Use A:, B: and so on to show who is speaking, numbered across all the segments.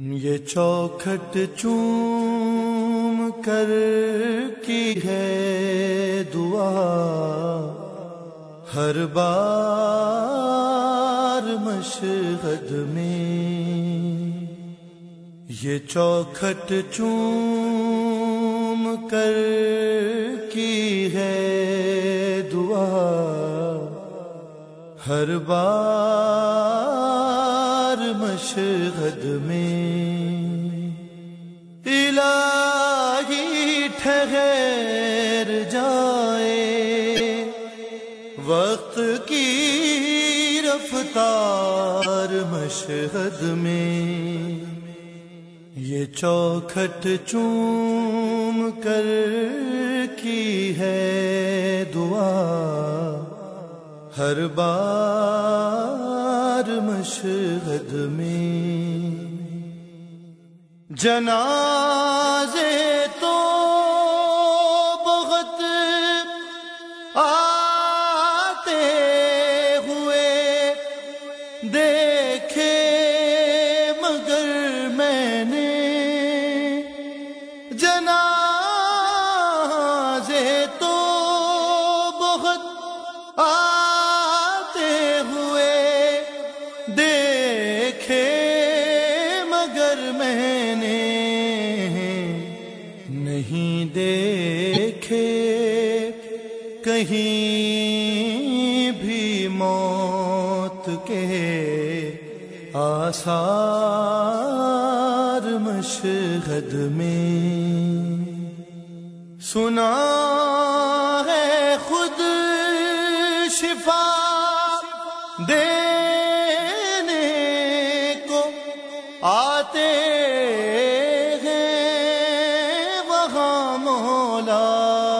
A: یہ چوکھٹ چوم کر کی ہے دعا۔ ہر بار مشہد میں یہ چوکھٹ چوم کر کی ہے دعا۔ ہر بار مشہد میں الہی ٹھہر جائے۔ وقت کی رفتار مشہد میں یہ چوکھٹ چوم کر کی ہے دعا۔ ہر بار مشہد میں۔ جنازے تو بہت آتے ہوئے دیکھے، مگر میں نے جنازے تو بہت آتے کہیں بھی موت کے آثار مشہد میں سنا ہے خود شفا دینے کو آتے ہیں وہاں مولا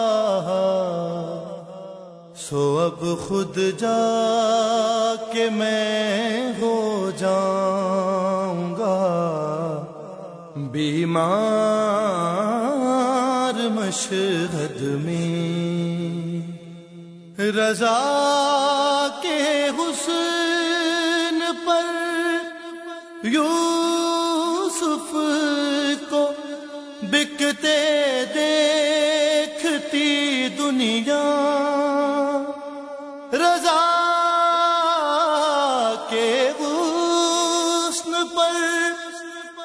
A: سو اب خود جا کے میں ہو جاؤں گا۔ بیمار مشہد میں۔ رضا کے حسن پر یوسف کو بکتے دیکھتی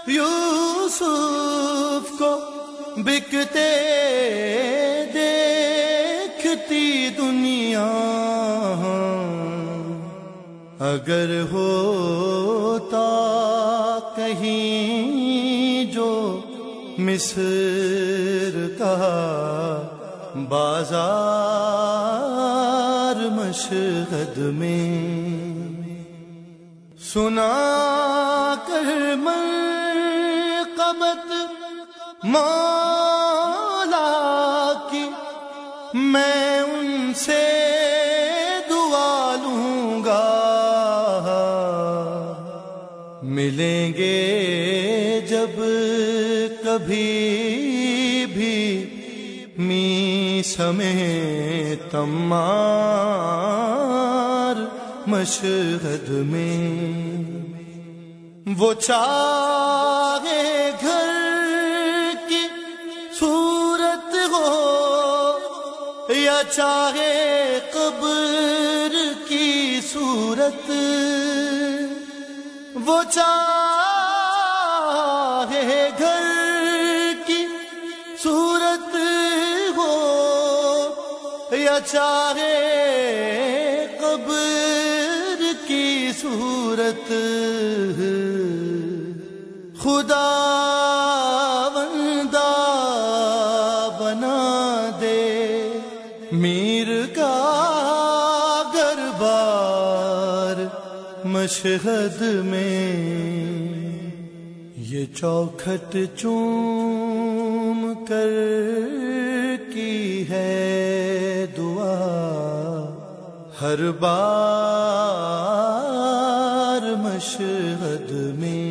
A: یوسف کو بکتے دیکھتی دنیا اگر ہوتا کہیں جو مصر کا بازار مشہد میں سنا کر مرقبت مولا کی میں ان سے دعا لوں گا۔ ملیں گے جب کبھی بھی می سمے تمار مشہد میں۔ وہ چاہے گھر کی صورت ہو یا چاہے قبر کی صورت؟ وہ چاہے گھر کی صورت ہو یا چاہے قبر کی صورت؟ خدا بندہ بنا دے۔ میر کا گربار مشہد میں۔ یہ چوکھٹ چوم کر کی ہے دعا۔ ہر بار مشہد میں۔